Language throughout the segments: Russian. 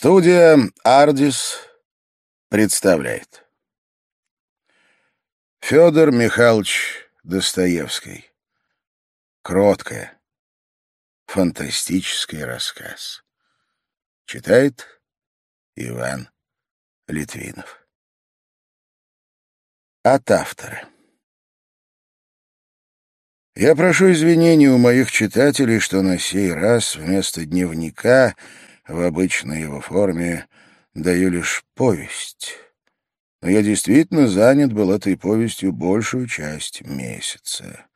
Студия «Ардис» представляет. Федор Михайлович Достоевский. Кроткая Фантастический рассказ. Читает Иван Литвинов. От автора. Я прошу извинений у моих читателей, что на сей раз вместо дневника — в обычной его форме даю лишь повесть. Но я действительно занят был этой повестью большую часть месяца.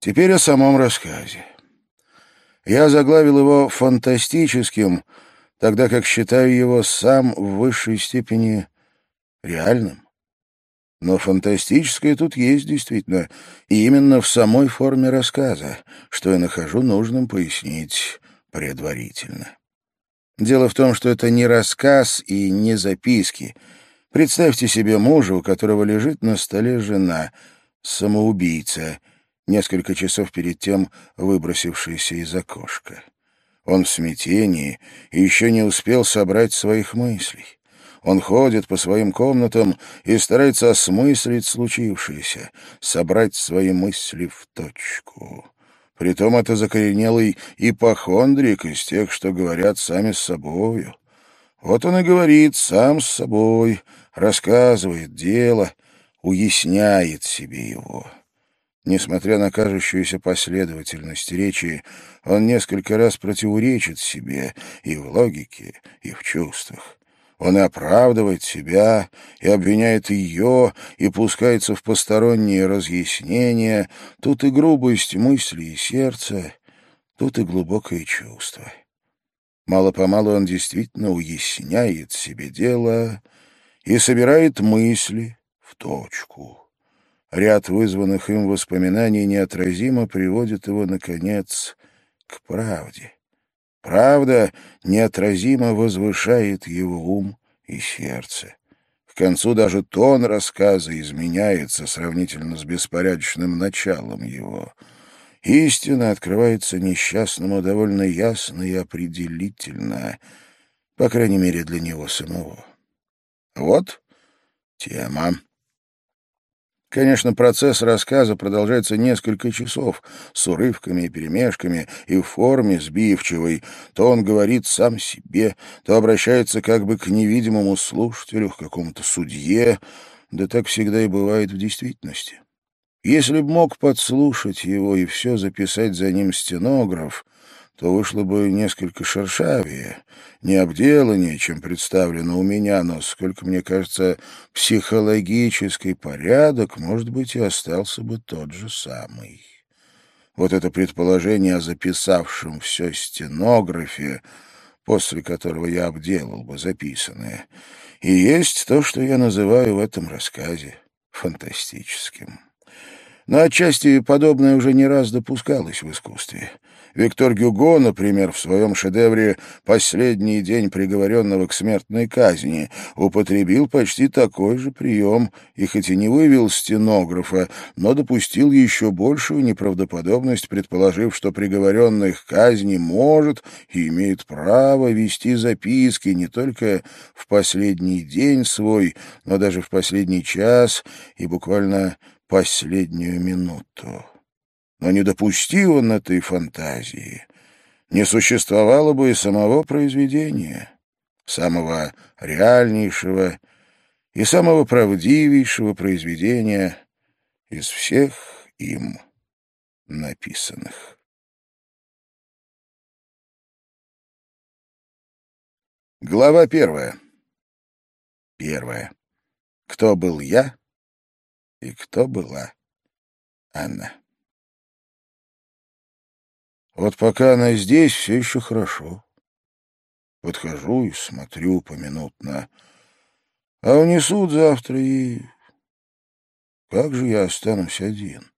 Теперь о самом рассказе. Я заглавил его фантастическим, тогда как считаю его сам в высшей степени реальным. Но фантастическое тут есть действительно, и именно в самой форме рассказа, что я нахожу нужным пояснить предварительно. Дело в том, что это не рассказ и не записки. Представьте себе мужа, у которого лежит на столе жена, самоубийца, несколько часов перед тем выбросившаяся из окошка. Он в смятении и еще не успел собрать своих мыслей. Он ходит по своим комнатам и старается осмыслить случившееся, собрать свои мысли в точку. Притом это закоренелый ипохондрик из тех, что говорят сами с собою. Вот он и говорит сам с собой, рассказывает дело, уясняет себе его. Несмотря на кажущуюся последовательность речи, он несколько раз противоречит себе и в логике, и в чувствах. Он и оправдывает себя, и обвиняет ее, и пускается в посторонние разъяснения. Тут и грубость мысли и сердца, тут и глубокое чувство. Мало-помалу он действительно уясняет себе дело и собирает мысли в точку. Ряд вызванных им воспоминаний неотразимо приводит его, наконец, к правде. Правда неотразимо возвышает его ум и сердце. К концу даже тон рассказа изменяется сравнительно с беспорядочным началом его. Истина открывается несчастному довольно ясно и определительно, по крайней мере, для него самого. Вот тема. Конечно, процесс рассказа продолжается несколько часов, с урывками и перемешками, и в форме сбивчивой. То он говорит сам себе, то обращается как бы к невидимому слушателю, к какому-то судье. Да так всегда и бывает в действительности. Если б мог подслушать его и все записать за ним стенограф, то вышло бы несколько шершавее, необделаннее, чем представлено у меня, но, сколько мне кажется, психологический порядок, может быть, и остался бы тот же самый. Вот это предположение о записавшем все стенографе, после которого я обделал бы записанное, и есть то, что я называю в этом рассказе фантастическим. Но отчасти подобное уже не раз допускалось в искусстве. Виктор Гюго, например, в своем шедевре «Последний день приговоренного к смертной казни» употребил почти такой же прием, и хоть и не вывел стенографа, но допустил еще большую неправдоподобность, предположив, что приговоренный к казни может и имеет право вести записки не только в последний день свой, но даже в последний час и буквально последнюю минуту. Но не допусти он этой фантазии, не существовало бы и самого произведения, самого реальнейшего и самого правдивейшего произведения из всех им написанных. Глава первая. Первая. Кто был я и кто была она? Вот пока она здесь, все еще хорошо. Подхожу и смотрю поминутно. А унесут завтра и... Как же я останусь один?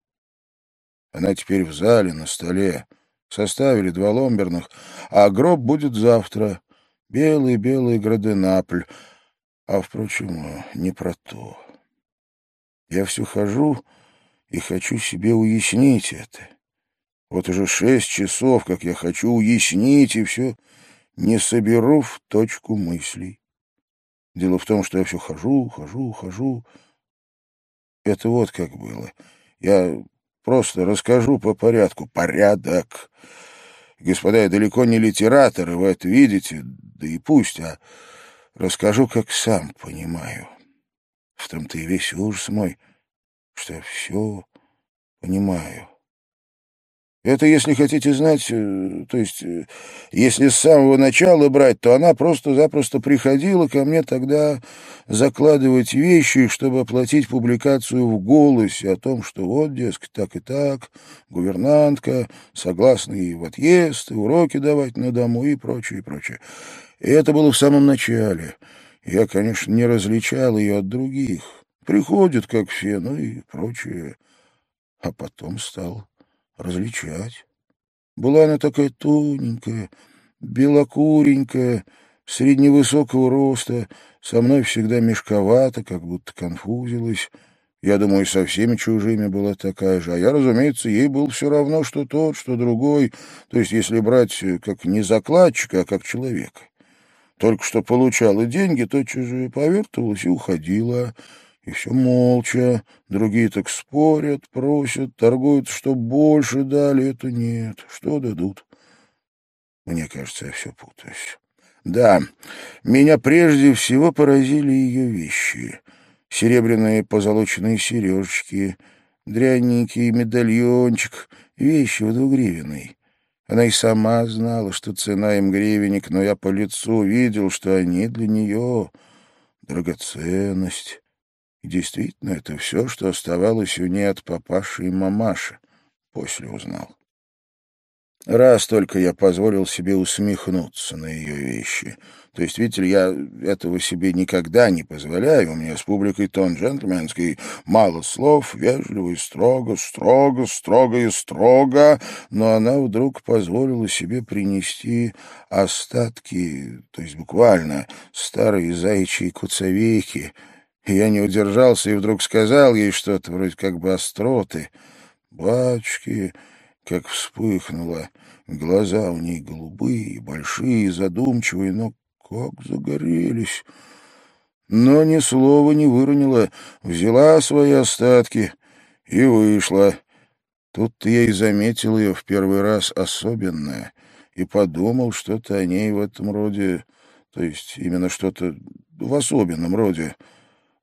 Она теперь в зале, на столе. Составили два ломберных, а гроб будет завтра. Белый-белый граденапль. А, впрочем, не про то. Я все хожу и хочу себе уяснить это. Вот уже шесть часов, как я хочу уяснить, и все не соберу в точку мыслей. Дело в том, что я все хожу, хожу, хожу. Это вот как было. Я просто расскажу по порядку. Порядок. Господа, я далеко не литератор, и вы это видите, да и пусть, а расскажу, как сам понимаю. В том-то и весь ужас мой, что все понимаю. Это, если хотите знать, э, то есть, э, если с самого начала брать, то она просто-запросто приходила ко мне тогда закладывать вещи, чтобы оплатить публикацию в «Голосе» о том, что вот, дескать, так и так, гувернантка, согласна и в отъезд, и уроки давать на дому, и прочее, и прочее. И это было в самом начале. Я, конечно, не различал ее от других. Приходит, как все, ну и прочее. А потом стал различать. Была она такая тоненькая, белокуренькая, средневысокого роста, со мной всегда мешковата, как будто конфузилась. Я думаю, со всеми чужими была такая же. А я, разумеется, ей был все равно, что тот, что другой. То есть, если брать как не закладчика, а как человека. Только что получала деньги, то чужие повертывалась и уходила. И все молча. Другие так спорят, просят, торгуют, что больше дали, это нет. Что дадут? Мне кажется, я все путаюсь. Да, меня прежде всего поразили ее вещи. Серебряные позолоченные сережки, дряненький медальончик, вещи в двугривенной. Она и сама знала, что цена им гривенник, но я по лицу видел, что они для нее драгоценность. И действительно, это все, что оставалось у ней от папаши и мамаши, после узнал. Раз только я позволил себе усмехнуться на ее вещи. То есть, видите ли, я этого себе никогда не позволяю. У меня с публикой тон джентльменский. Мало слов, вежливо и строго, строго, строго и строго. Но она вдруг позволила себе принести остатки, то есть буквально старые заячьи куцовейки — я не удержался и вдруг сказал ей что-то вроде как бы остроты. Батюшки, как вспыхнуло. Глаза у ней голубые, большие, задумчивые, но как загорелись. Но ни слова не выронила, взяла свои остатки и вышла. Тут-то я и заметил ее в первый раз особенное и подумал что-то о ней в этом роде, то есть именно что-то в особенном роде.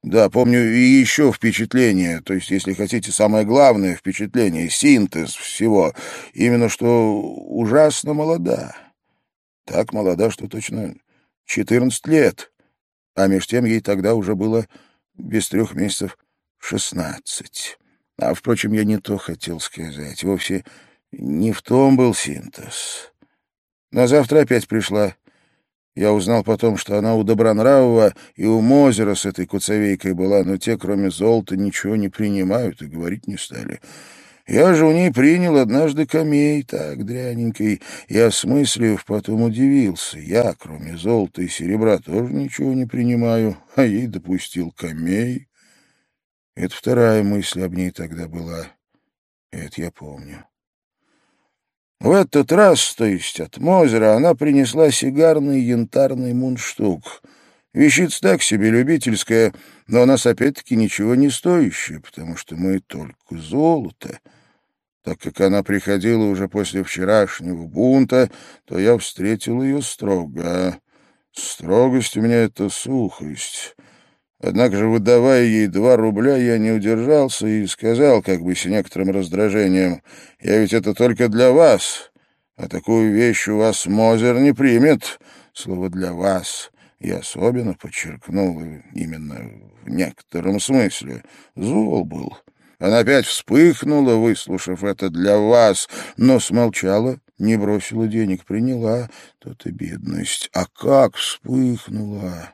Да, помню и еще впечатление, то есть, если хотите, самое главное впечатление, синтез всего, именно что ужасно молода. Так молода, что точно 14 лет, а меж тем ей тогда уже было без трех месяцев 16. А, впрочем, я не то хотел сказать, вовсе не в том был синтез. На завтра опять пришла я узнал потом, что она у Добронравова и у Мозера с этой куцовейкой была, но те, кроме золота, ничего не принимают и говорить не стали. Я же у ней принял однажды камей, так, дряненький, и, осмыслив, потом удивился. Я, кроме золота и серебра, тоже ничего не принимаю, а ей допустил камей. Это вторая мысль об ней тогда была. Это я помню. В этот раз, то есть от Мозера, она принесла сигарный янтарный мундштук. Вещица так себе любительская, но у нас опять-таки ничего не стоящая, потому что мы только золото. Так как она приходила уже после вчерашнего бунта, то я встретил ее строго. Строгость у меня — это сухость. Однако же, выдавая ей два рубля, я не удержался и сказал, как бы с некоторым раздражением, «Я ведь это только для вас, а такую вещь у вас Мозер не примет». Слово «для вас» я особенно подчеркнул, именно в некотором смысле. Зол был. Она опять вспыхнула, выслушав это для вас, но смолчала, не бросила денег, приняла. Тут и бедность. А как вспыхнула!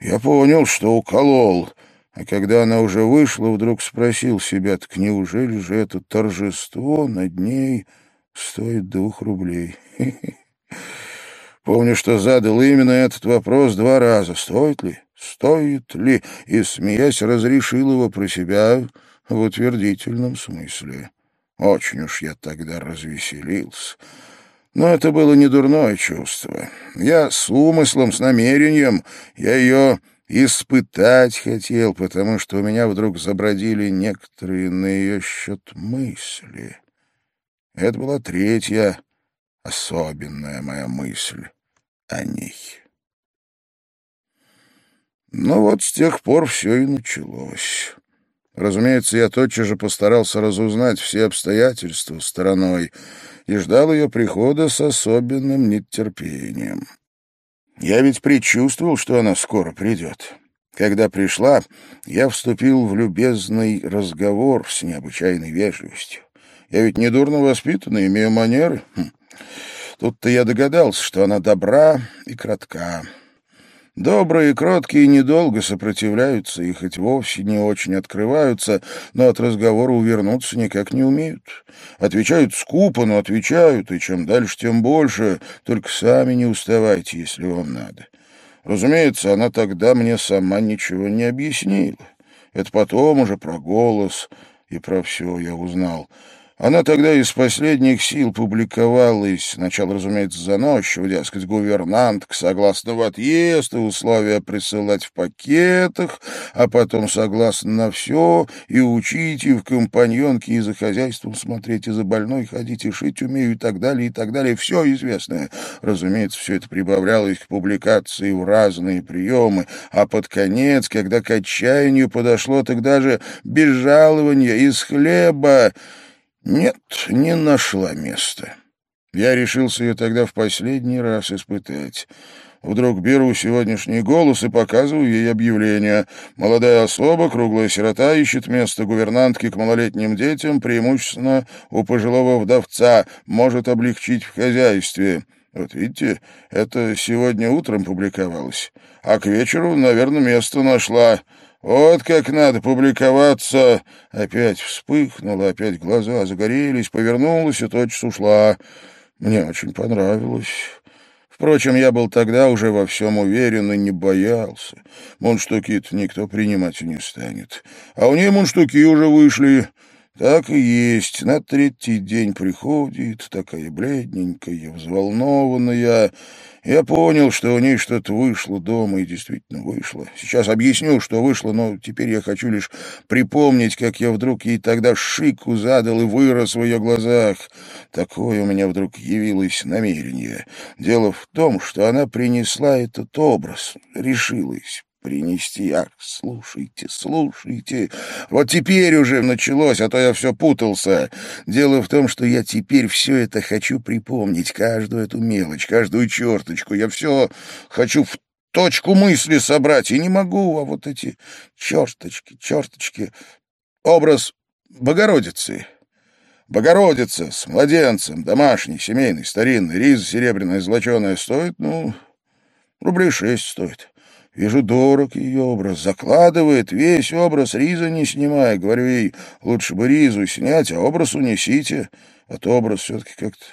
Я понял, что уколол, а когда она уже вышла, вдруг спросил себя, так неужели же это торжество над ней стоит двух рублей? Помню, что задал именно этот вопрос два раза. Стоит ли? Стоит ли? И, смеясь, разрешил его про себя в утвердительном смысле. Очень уж я тогда развеселился. Но это было не дурное чувство. Я с умыслом, с намерением, я ее испытать хотел, потому что у меня вдруг забродили некоторые на ее счет мысли. Это была третья особенная моя мысль о ней. Ну вот с тех пор все и началось. Разумеется, я тотчас же постарался разузнать все обстоятельства стороной и ждал ее прихода с особенным нетерпением. Я ведь предчувствовал, что она скоро придет. Когда пришла, я вступил в любезный разговор с необычайной вежливостью. Я ведь недурно воспитан имею манеры. Хм. Тут-то я догадался, что она добра и кратка. Добрые и кроткие недолго сопротивляются и хоть вовсе не очень открываются, но от разговора увернуться никак не умеют. Отвечают скупо, но отвечают, и чем дальше, тем больше, только сами не уставайте, если вам надо. Разумеется, она тогда мне сама ничего не объяснила. Это потом уже про голос и про все я узнал. Она тогда из последних сил публиковалась, сначала, разумеется, заносчиво, дескать, гувернантка согласна в отъезд и условия присылать в пакетах, а потом согласна на все и учить, и в компаньонке, и за хозяйством смотреть, и за больной ходить, и шить умею, и так далее, и так далее. Все известное. Разумеется, все это прибавлялось к публикации в разные приемы, а под конец, когда к отчаянию подошло, тогда же без жалования, из хлеба, нет, не нашла места. Я решился ее тогда в последний раз испытать. Вдруг беру сегодняшний голос и показываю ей объявление. Молодая особа, круглая сирота, ищет место гувернантки к малолетним детям, преимущественно у пожилого вдовца, может облегчить в хозяйстве. Вот видите, это сегодня утром публиковалось, а к вечеру, наверное, место нашла. Вот как надо публиковаться. Опять вспыхнула, опять глаза загорелись, повернулась и тотчас ушла. Мне очень понравилось. Впрочем, я был тогда уже во всем уверен и не боялся. Мунштуки-то никто принимать не станет. А у нее мунштуки уже вышли. Так и есть. На третий день приходит, такая бледненькая, взволнованная. Я понял, что у ней что-то вышло дома, и действительно вышло. Сейчас объясню, что вышло, но теперь я хочу лишь припомнить, как я вдруг ей тогда шику задал и вырос в ее глазах. Такое у меня вдруг явилось намерение. Дело в том, что она принесла этот образ, решилась принести. Ах, слушайте, слушайте. Вот теперь уже началось, а то я все путался. Дело в том, что я теперь все это хочу припомнить, каждую эту мелочь, каждую черточку. Я все хочу в точку мысли собрать, и не могу, а вот эти черточки, черточки. Образ Богородицы. Богородица с младенцем, домашний, семейный, старинный, риза серебряная, золоченая, стоит, ну, рублей шесть стоит. Вижу, дорог ее образ, закладывает весь образ, риза не снимая. Говорю ей, лучше бы ризу снять, а образ унесите. А то образ все-таки как-то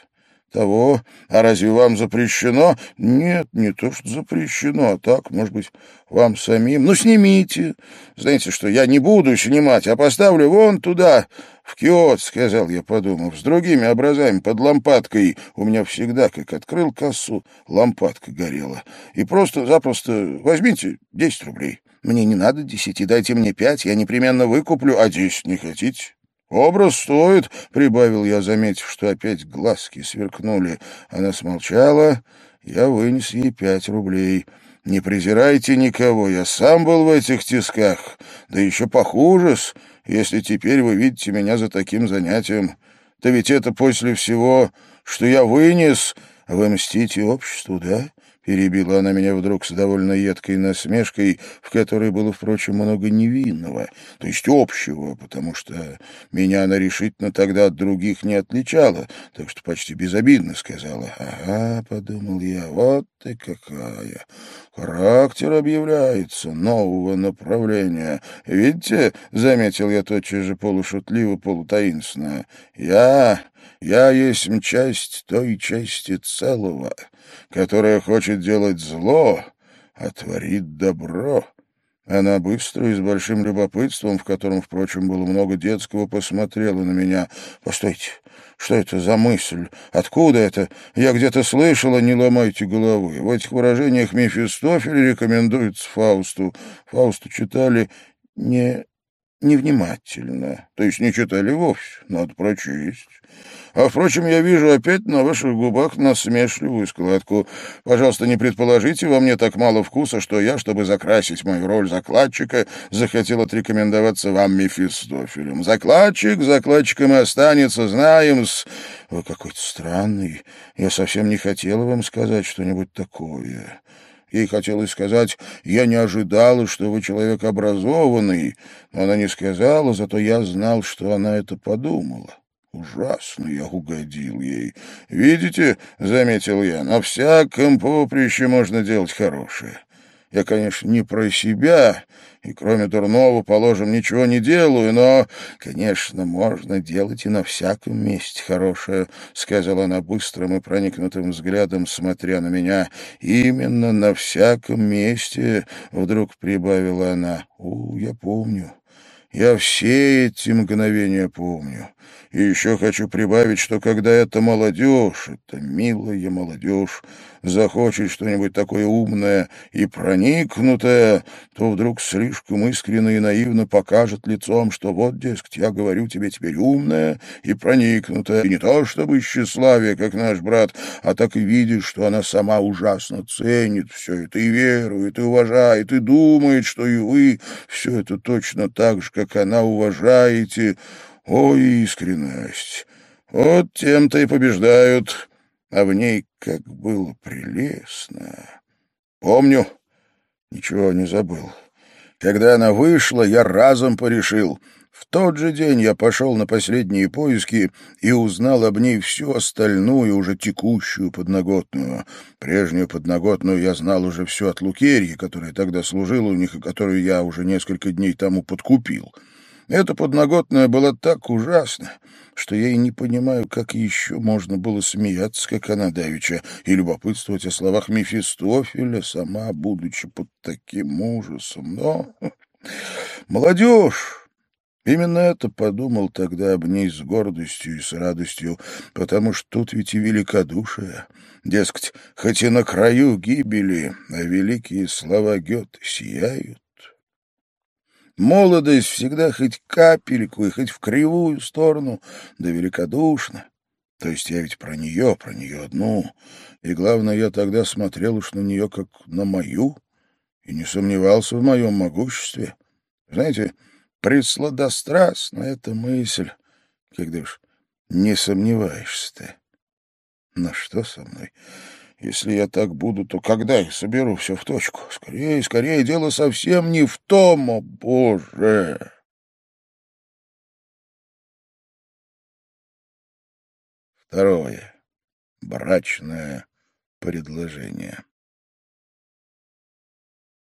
того. А разве вам запрещено? Нет, не то, что запрещено, а так, может быть, вам самим. Ну, снимите. Знаете что, я не буду снимать, а поставлю вон туда, в киоск, сказал я, подумав, с другими образами, под лампадкой. У меня всегда, как открыл кассу, лампадка горела. И просто-запросто возьмите десять рублей. Мне не надо десяти, дайте мне пять, я непременно выкуплю, а десять не хотите? «Образ стоит», — прибавил я, заметив, что опять глазки сверкнули. Она смолчала, я вынес ей пять рублей. «Не презирайте никого, я сам был в этих тисках, да еще похуже-с, если теперь вы видите меня за таким занятием. Да ведь это после всего, что я вынес, вы мстите обществу, да? Перебила она меня вдруг с довольно едкой насмешкой, в которой было, впрочем, много невинного, то есть общего, потому что меня она решительно тогда от других не отличала, так что почти безобидно сказала. «Ага», — подумал я, — «вот ты какая! Характер объявляется нового направления. Видите, — заметил я тотчас же полушутливо, полутаинственно, — я я есть часть той части целого, которая хочет делать зло, а творит добро. Она быстро и с большим любопытством, в котором, впрочем, было много детского, посмотрела на меня. «Постойте, что это за мысль? Откуда это? Я где-то слышала, не ломайте головы. В этих выражениях Мефистофель рекомендуется Фаусту. Фаусту читали не невнимательно, то есть не читали вовсе, надо прочесть. А, впрочем, я вижу опять на ваших губах насмешливую складку. Пожалуйста, не предположите во мне так мало вкуса, что я, чтобы закрасить мою роль закладчика, захотел отрекомендоваться вам Мефистофелем. Закладчик закладчиком и останется, знаем-с... Вы какой-то странный. Я совсем не хотела вам сказать что-нибудь такое. Ей хотелось сказать, я не ожидала, что вы человек образованный, но она не сказала, зато я знал, что она это подумала. Ужасно я угодил ей. Видите, — заметил я, — на всяком поприще можно делать хорошее. Я, конечно, не про себя, и кроме дурного, положим, ничего не делаю, но, конечно, можно делать и на всяком месте хорошее, — сказала она быстрым и проникнутым взглядом, смотря на меня. Именно на всяком месте, — вдруг прибавила она. — У, я помню. Я все эти мгновения помню. И еще хочу прибавить, что когда эта молодежь, эта милая молодежь, захочет что-нибудь такое умное и проникнутое, то вдруг слишком искренне и наивно покажет лицом, что вот, дескать, я говорю тебе теперь умное и проникнутое, и не то чтобы тщеславие, как наш брат, а так и видишь, что она сама ужасно ценит все это и верует, и уважает, и думает, что и вы все это точно так же, как она, уважаете, о, искренность! Вот тем-то и побеждают, а в ней как было прелестно. Помню, ничего не забыл. Когда она вышла, я разом порешил. В тот же день я пошел на последние поиски и узнал об ней всю остальную, уже текущую подноготную. Прежнюю подноготную я знал уже все от Лукерьи, которая тогда служила у них и которую я уже несколько дней тому подкупил. Эта подноготная была так ужасна, что я и не понимаю, как еще можно было смеяться, как она давеча, и любопытствовать о словах Мефистофеля, сама будучи под таким ужасом. Но молодежь... Именно это подумал тогда об ней с гордостью и с радостью, потому что тут ведь и великодушие. Дескать, хоть и на краю гибели, а великие слова Гёте сияют. Молодость всегда хоть капельку и хоть в кривую сторону, да великодушна. То есть я ведь про нее, про нее одну. И главное, я тогда смотрел уж на нее как на мою и не сомневался в моем могуществе. Знаете, присладострастна эта мысль, когда уж не сомневаешься ты. Но что со мной? Если я так буду, то когда я соберу все в точку? Скорее, скорее, дело совсем не в том, о боже! Второе. Брачное предложение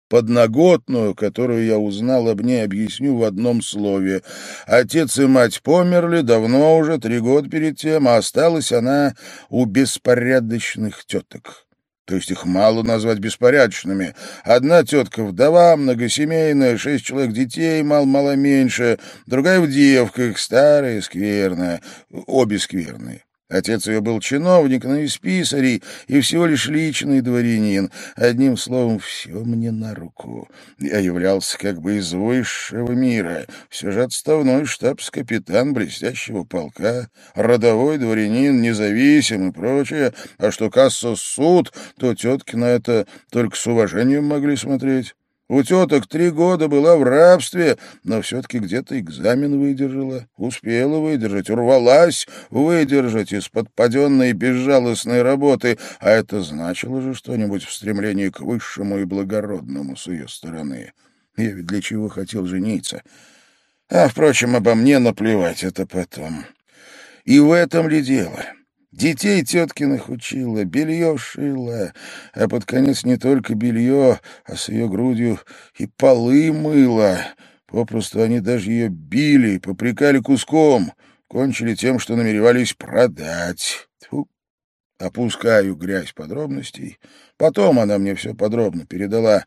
подноготную, которую я узнал об ней, объясню в одном слове. Отец и мать померли давно уже, три года перед тем, а осталась она у беспорядочных теток. То есть их мало назвать беспорядочными. Одна тетка вдова, многосемейная, шесть человек детей, мало-мало меньше, другая в девках, старая, скверная, обе скверные. Отец ее был чиновник, но из писарей, и всего лишь личный дворянин. Одним словом, все мне на руку. Я являлся как бы из высшего мира. Все же отставной штабс-капитан блестящего полка, родовой дворянин, независим и прочее. А что касса суд, то тетки на это только с уважением могли смотреть. У теток три года была в рабстве, но все-таки где-то экзамен выдержала, успела выдержать, урвалась выдержать из-под паденной безжалостной работы, а это значило же что-нибудь в стремлении к высшему и благородному с ее стороны. Я ведь для чего хотел жениться? А, впрочем, обо мне наплевать, это потом. И в этом ли дело? Детей теткиных учила, белье шила, а под конец не только белье, а с ее грудью и полы мыла. Попросту они даже ее били, попрекали куском, кончили тем, что намеревались продать. Тьфу. Опускаю грязь подробностей. Потом она мне все подробно передала.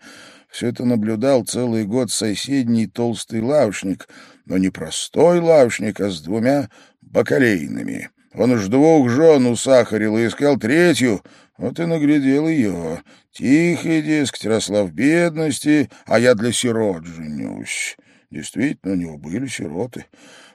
Все это наблюдал целый год соседний толстый лавшник, но не простой лавшник, а с двумя бакалейными. Он уж двух жен усахарил и искал третью, вот и наглядел ее. Тихая, дескать, росла в бедности, а я для сирот женюсь. Действительно, у него были сироты.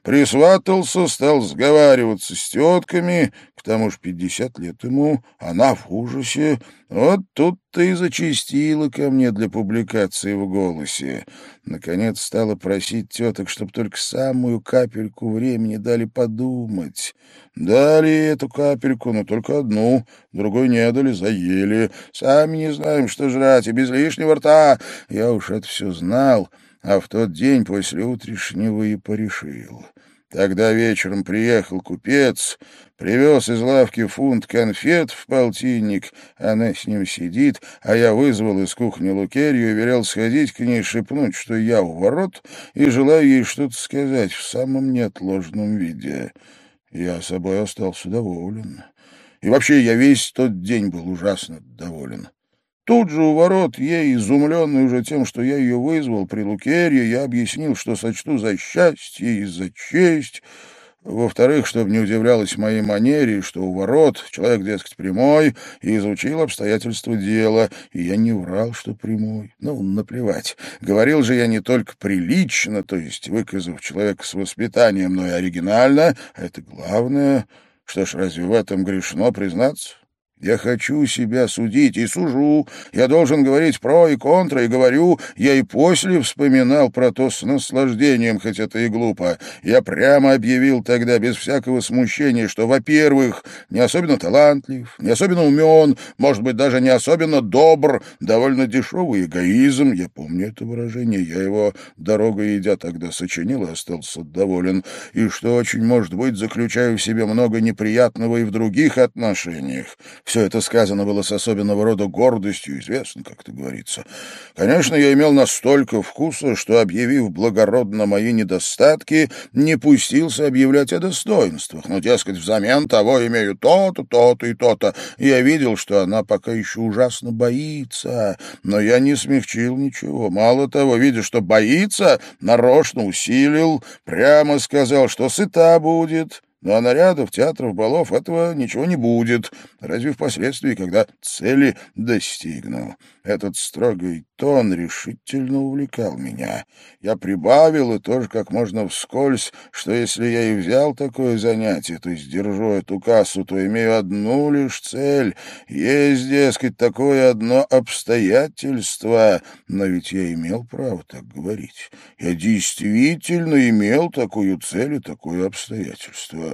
Присватался, стал сговариваться с тетками, к тому же пятьдесят лет ему, она в ужасе. Вот тут-то и зачастила ко мне для публикации в «Голосе». Наконец стала просить теток, чтобы только самую капельку времени дали подумать. Дали эту капельку, но только одну, другой не дали, заели. Сами не знаем, что жрать, и без лишнего рта. Я уж это все знал а в тот день после утрешнего и порешил. Тогда вечером приехал купец, привез из лавки фунт конфет в полтинник, она с ним сидит, а я вызвал из кухни Лукерью и велел сходить к ней шепнуть, что я у ворот и желаю ей что-то сказать в самом неотложном виде. Я собой остался доволен. И вообще я весь тот день был ужасно доволен. Тут же у ворот, ей, изумленный уже тем, что я ее вызвал при Лукерье, я объяснил, что сочту за счастье и за честь. Во-вторых, чтобы не удивлялась моей манере, что у ворот человек, дескать, прямой, и изучил обстоятельства дела, и я не врал, что прямой. Ну, наплевать. Говорил же я не только прилично, то есть выказав человека с воспитанием, но и оригинально, а это главное. Что ж, разве в этом грешно признаться? Я хочу себя судить и сужу. Я должен говорить про и контра, и говорю. Я и после вспоминал про то с наслаждением, хоть это и глупо. Я прямо объявил тогда, без всякого смущения, что, во-первых, не особенно талантлив, не особенно умен, может быть, даже не особенно добр, довольно дешевый эгоизм. Я помню это выражение. Я его, дорогой идя, тогда сочинил и остался доволен. И что очень, может быть, заключаю в себе много неприятного и в других отношениях. Все это сказано было с особенного рода гордостью, известно, как это говорится. Конечно, я имел настолько вкуса, что, объявив благородно мои недостатки, не пустился объявлять о достоинствах. Но, дескать, взамен того имею то-то, то-то и то-то. Я видел, что она пока еще ужасно боится, но я не смягчил ничего. Мало того, видя, что боится, нарочно усилил, прямо сказал, что сыта будет, ну а нарядов, театров, балов этого ничего не будет, разве впоследствии, когда цели достигну. Этот строгий тон решительно увлекал меня. Я прибавил, и тоже как можно вскользь, что если я и взял такое занятие, то есть держу эту кассу, то имею одну лишь цель. Есть, дескать, такое одно обстоятельство. Но ведь я имел право так говорить. Я действительно имел такую цель и такое обстоятельство.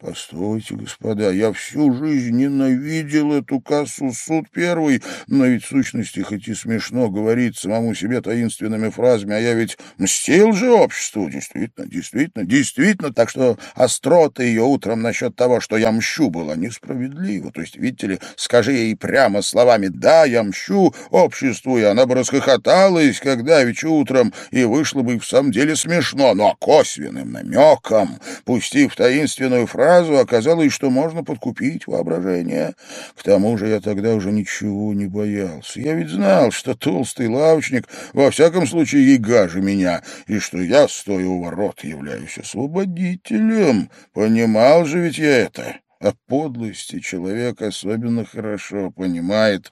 Постойте, господа, я всю жизнь ненавидел эту кассу суд первый, но ведь в сущности хоть и смешно говорить самому себе таинственными фразами, а я ведь мстил же обществу, действительно, действительно, действительно, так что острота ее утром насчет того, что я мщу, была несправедлива. То есть, видите ли, скажи ей прямо словами «да, я мщу обществу», и она бы расхохоталась, когда ведь утром, и вышло бы в самом деле смешно, но косвенным намеком, пустив таинственную фразу, сразу оказалось, что можно подкупить воображение. К тому же я тогда уже ничего не боялся. Я ведь знал, что толстый лавочник во всяком случае ей гаже меня, и что я, стоя у ворот, являюсь освободителем. Понимал же ведь я это. О подлости человек особенно хорошо понимает.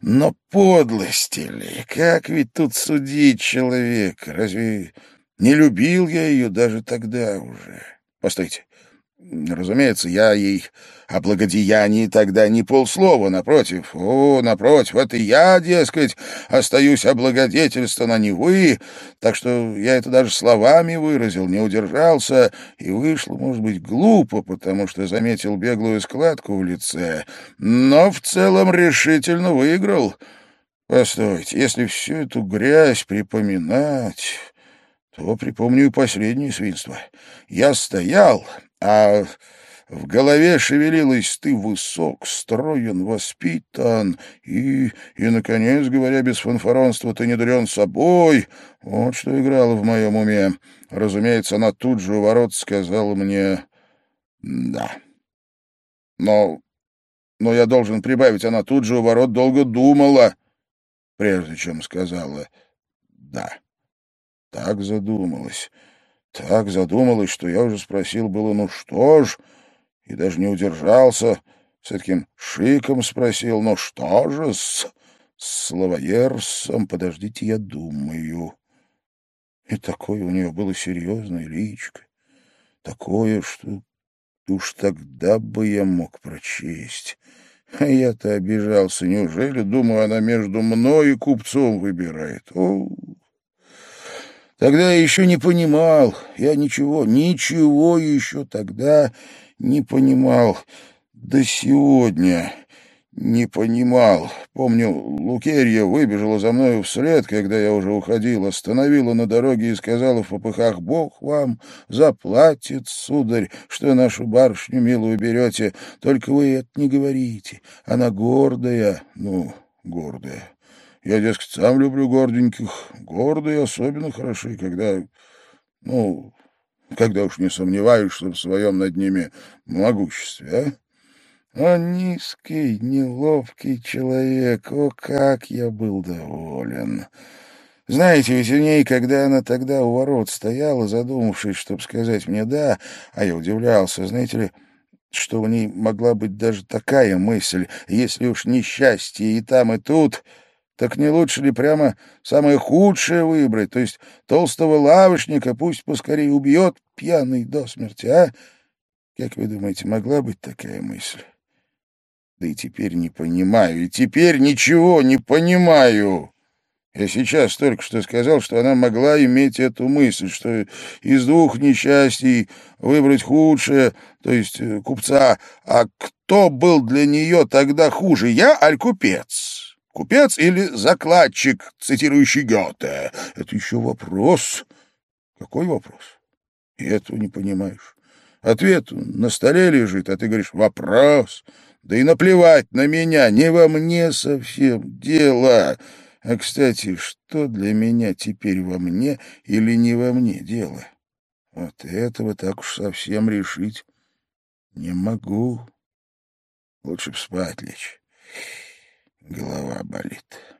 Но подлости ли? Как ведь тут судить человека? Разве не любил я ее даже тогда уже? Постойте, Разумеется, я ей о благодеянии тогда не полслова, напротив. О, напротив, это я, дескать, остаюсь облагодетельствован, а не вы. Так что я это даже словами выразил, не удержался, и вышло, может быть, глупо, потому что заметил беглую складку в лице, но в целом решительно выиграл. Постойте, если всю эту грязь припоминать то припомню и последнее свинство. Я стоял, а в голове шевелилось «ты высок, строен, воспитан» и, и, наконец, говоря без фанфаронства, «ты не дурен собой». Вот что играло в моем уме. Разумеется, она тут же у ворот сказала мне «да». Но но я должен прибавить, она тут же у ворот долго думала, прежде чем сказала «да». Так задумалась, так задумалась, что я уже спросил было «ну что ж?» и даже не удержался, с таким шиком спросил «ну что же с...» словоерсом, подождите, я думаю. И такое у нее было серьезное личко, такое, что уж тогда бы я мог прочесть. А я-то обижался. Неужели, думаю, она между мной и купцом выбирает? О, Тогда я еще не понимал. Я ничего, ничего еще тогда не понимал. До сегодня не понимал. Помню, Лукерья выбежала за мною вслед, когда я уже уходил, остановила на дороге и сказала в попыхах, «Бог вам заплатит, сударь, что нашу барышню милую берете, только вы это не говорите. Она гордая, ну, гордая. Я, дескать, сам люблю горденьких. Гордые особенно хороши, когда, ну, когда уж не сомневаюсь, что в своем над ними могуществе, а?» О, низкий, неловкий человек, о, как я был доволен! Знаете, ведь в ней, когда она тогда у ворот стояла, задумавшись, чтобы сказать мне «да», а я удивлялся, знаете ли, что в ней могла быть даже такая мысль, если уж несчастье и там, и тут, так не лучше ли прямо самое худшее выбрать, то есть толстого лавочника пусть поскорее убьет пьяный до смерти, а? Как вы думаете, могла быть такая мысль? Да и теперь не понимаю, и теперь ничего не понимаю. Я сейчас только что сказал, что она могла иметь эту мысль, что из двух несчастий выбрать худшее, то есть э, купца. А кто был для нее тогда хуже, я аль купец? Купец или закладчик, цитирующий Гёте? Это еще вопрос. Какой вопрос? И этого не понимаешь. Ответ на столе лежит, а ты говоришь «вопрос». Да и наплевать на меня, не во мне совсем дело. А, кстати, что для меня теперь во мне или не во мне дело? Вот этого так уж совсем решить не могу. Лучше б спать лечь. Голова болит.